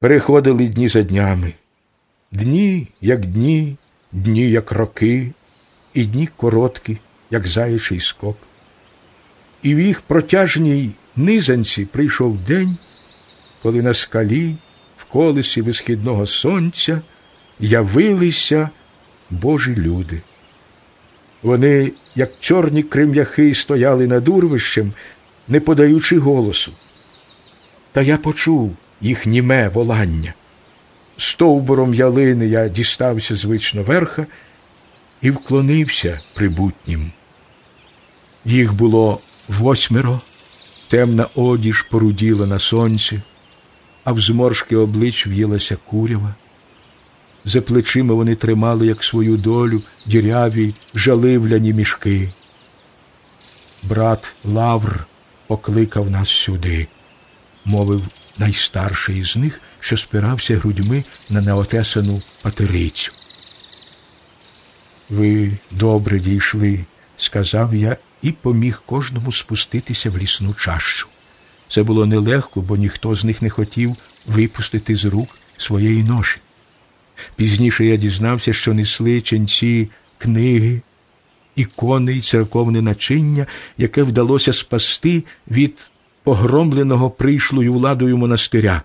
Переходили дні за днями. Дні, як дні, дні, як роки, і дні короткі, як заячий скок. І в їх протяжній низанці прийшов день, коли на скалі, в колесі висхідного сонця, явилися Божі люди. Вони, як чорні крем'яхи, стояли над урвищем, не подаючи голосу. Та я почув їх німе волання. Стовбуром ялини я дістався звично верха і вклонився прибутнім. Їх було восьмеро, темна одіж поруділа на сонці, а в зморшки облич в'їлася курява. За плечима вони тримали, як свою долю, діряві, жаливляні мішки. Брат Лавр покликав нас сюди, мовив найстарший із них, що спирався грудьми на неотесану патерицю. Ви добре дійшли, сказав я і поміг кожному спуститися в лісну чащу. Це було нелегко, бо ніхто з них не хотів випустити з рук своєї ноші. Пізніше я дізнався, що несли ченці книги, ікони й церковне начиння, яке вдалося спасти від погромленого прийшлою владою монастиря.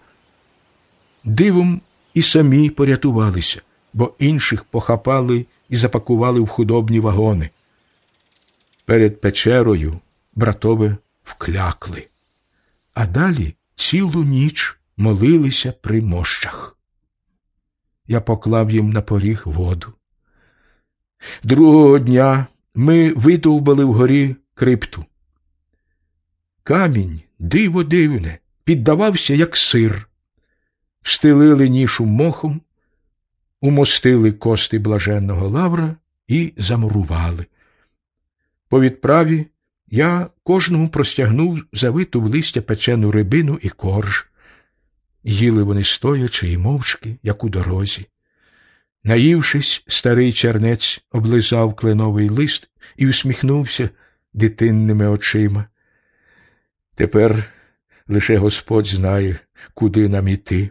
Дивом і самі порятувалися, бо інших похапали і запакували в худобні вагони. Перед печерою братове вклякли, а далі цілу ніч молилися при мощах. Я поклав їм на поріг воду. Другого дня ми видовбали вгорі крипту. Камінь, диво дивне, піддавався, як сир. Встелили нішу мохом, умостили кости блаженного лавра і замурували. По відправі я кожному простягнув завиту в листя печену рибину і корж. Їли вони стоячи і мовчки, як у дорозі. Наївшись, старий чернець облизав кленовий лист і усміхнувся дитинними очима. Тепер лише Господь знає, куди нам іти.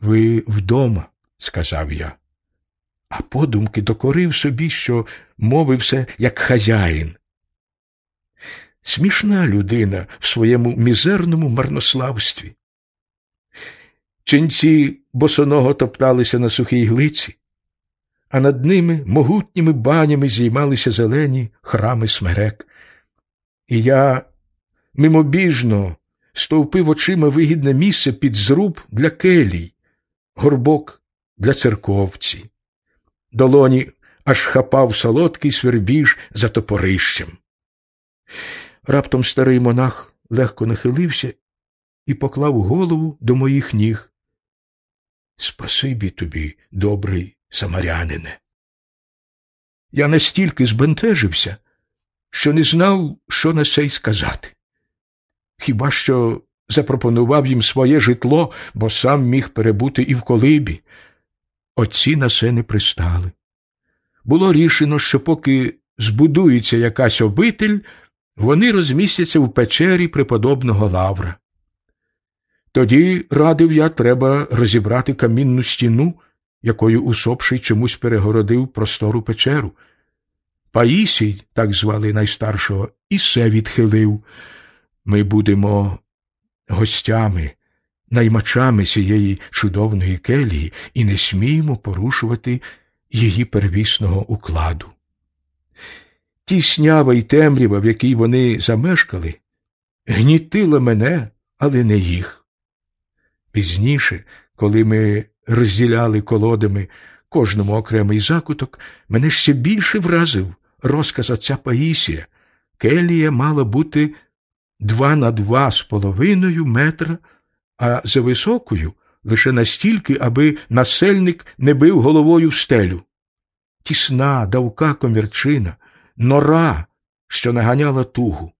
Ви вдома, сказав я, а подумки докорив собі, що мовився як хазяїн. Смішна людина в своєму мізерному марнославстві. Ченці босоного топталися на сухій глиці, а над ними могутніми банями зіймалися зелені храми смерек. І я мимобіжно стовпив очима вигідне місце під зруб для келій, горбок для церковці. Долоні аж хапав солодкий свербіж за топорищем. Раптом старий монах легко нахилився і поклав голову до моїх ніг. Спасибі тобі, добрий самарянине. Я настільки збентежився, що не знав, що на це й сказати. Хіба що запропонував їм своє житло, бо сам міг перебути і в колибі. Отці на це не пристали. Було рішено, що поки збудується якась обитель, вони розмістяться в печері преподобного Лавра. Тоді, радив я, треба розібрати камінну стіну, якою усопший чомусь перегородив простору печеру. Паїсій, так звали найстаршого, і се відхилив. Ми будемо гостями, наймачами цієї чудовної келії і не сміємо порушувати її первісного укладу. Тіснява й темрява, в якій вони замешкали, гнітила мене, але не їх. Пізніше, коли ми розділяли колодами кожному окремий закуток, мене ще більше вразив розказ отця Паїсія. Келія мала бути два на два з половиною метра, а за високою лише настільки, аби насельник не бив головою в стелю. Тісна, давка комірчина, нора, що наганяла тугу.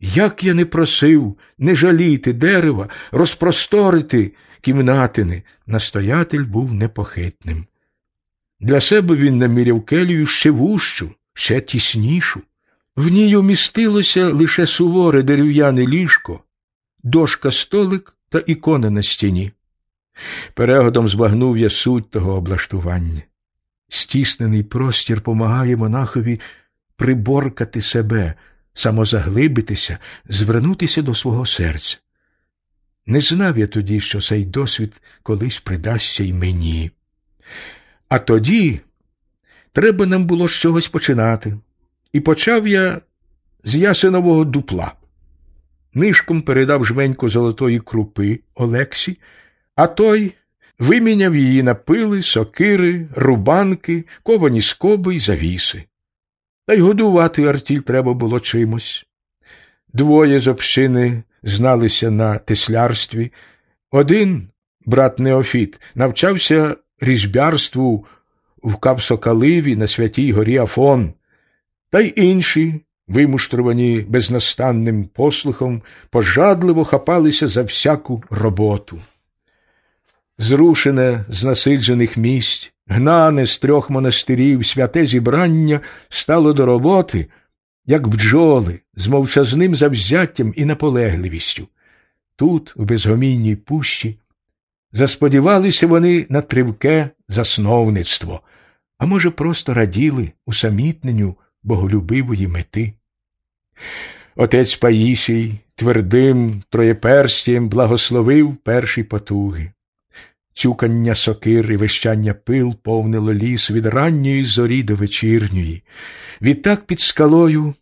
Як я не просив не жаліти дерева, розпросторити кімнатини, настоятель був непохитним. Для себе він наміряв келію ще вущу, ще тіснішу. В ній умістилося лише суворе дерев'яне ліжко, дошка столик та ікона на стіні. Перегодом збагнув я суть того облаштування. Стіснений простір помагає монахові приборкати себе, самозаглибитися, звернутися до свого серця. Не знав я тоді, що цей досвід колись придасться й мені. А тоді треба нам було з чогось починати. І почав я з ясенового дупла. Нишком передав жменьку золотої крупи Олексі, а той виміняв її на пили, сокири, рубанки, ковані скоби й завіси. Та й годувати артіль треба було чимось. Двоє з общини зналися на теслярстві. Один, брат Неофіт, навчався різьбярству в Капсокаливі на святій горі Афон, та й інші, вимуштровані безнастанним послухом, пожадливо хапалися за всяку роботу. Зрушене з насиджених місць, гнане з трьох монастирів святе зібрання стало до роботи, як бджоли, з мовчазним завзяттям і наполегливістю. Тут, у безгомінній пущі, засподівалися вони на тривке засновництво, а може, просто раділи усамітненню боголюбивої мети. Отець Паїсій твердим троєперстям благословив перші потуги. Цюкання сокир і вищання пил повнило ліс від ранньої зорі до вечірньої. Відтак під скалою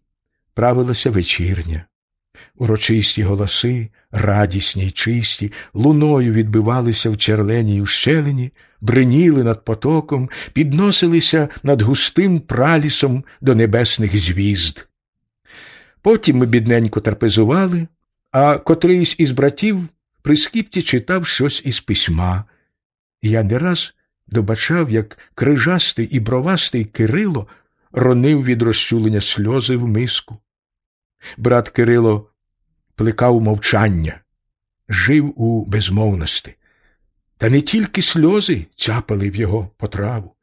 правилася вечірня. Урочисті голоси, радісні й чисті, луною відбивалися в черленій ущелині, бриніли над потоком, підносилися над густим пралісом до небесних звізд. Потім ми бідненько трапезували, а котрийсь із братів при скіпті читав щось із письма. Я не раз добачав, як крижастий і бровастий Кирило ронив від розчулення сльози в миску. Брат Кирило плекав мовчання, жив у безмовності. Та не тільки сльози цяпали в його потраву.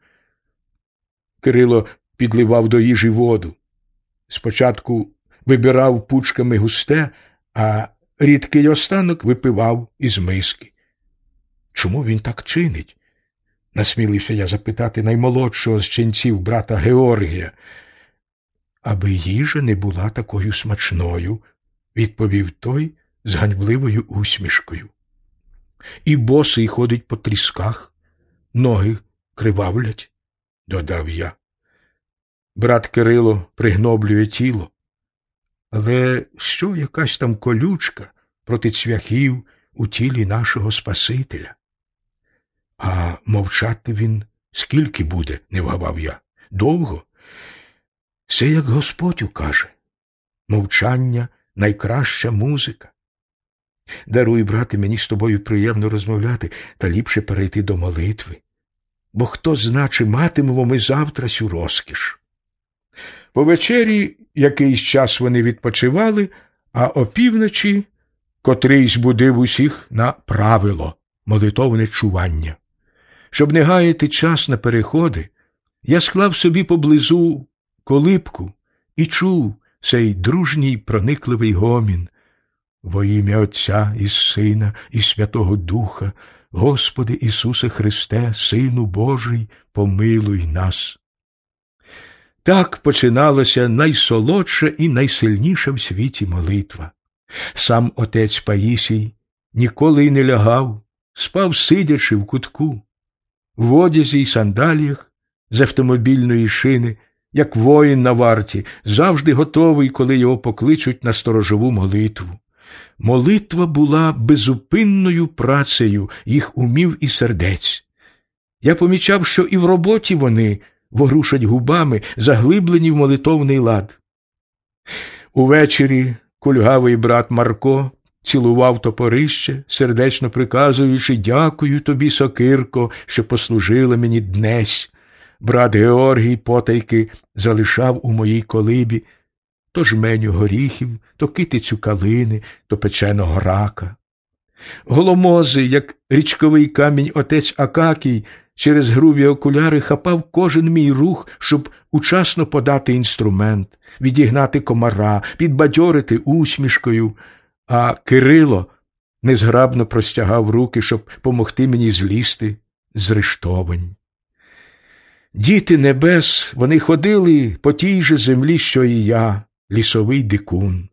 Кирило підливав до їжі воду. Спочатку вибирав пучками густе, а рідкий останок випивав із миски. Чому він так чинить? насмілився я запитати наймолодшого з ченців брата Георгія. Аби їжа не була такою смачною, відповів той з ганьбливою усмішкою. І босий ходить по трісках, ноги кривавлять, додав я. Брат Кирило пригноблює тіло. Але що якась там колючка проти цвяхів у тілі нашого Спасителя? А мовчати він скільки буде, не вгавав я. Довго? Це як Господь укаже. Мовчання найкраща музика. Даруй, брате, мені з тобою приємно розмовляти та ліпше перейти до молитви. Бо хто зна, чи матимемо ми завтра сю розкіш. По вечері якийсь час вони відпочивали, а опівночі котрийсь будив усіх на правило молитовне чування. Щоб не гаяти час на переходи, я склав собі поблизу колибку і чув цей дружній проникливий гомін. Во ім'я Отця і Сина, і Святого Духа, Господи Ісусе Христе, Сину Божий, помилуй нас. Так починалася найсолодша і найсильніша в світі молитва. Сам отець Паїсій ніколи й не лягав, спав, сидячи в кутку, в одязі й сандаліях з автомобільної шини, як воїн на варті, завжди готовий, коли його покличуть на сторожову молитву. Молитва була безупинною працею їх умів і сердець. Я помічав, що і в роботі вони ворушать губами, заглиблені в молитовний лад. Увечері кульгавий брат Марко цілував топорище, сердечно приказуючи Дякую тобі, сокирко, що послужила мені днесь. Брат Георгій потайки залишав у моїй колибі то жменю горіхів, то китицю калини, то печеного рака. Голомози, як річковий камінь отець Акакій, через груві окуляри хапав кожен мій рух, щоб учасно подати інструмент, відігнати комара, підбадьорити усмішкою, а Кирило незграбно простягав руки, щоб помогти мені злізти з рештовань. Діти небес, вони ходили по тій же землі, що і я, лісовий дикун.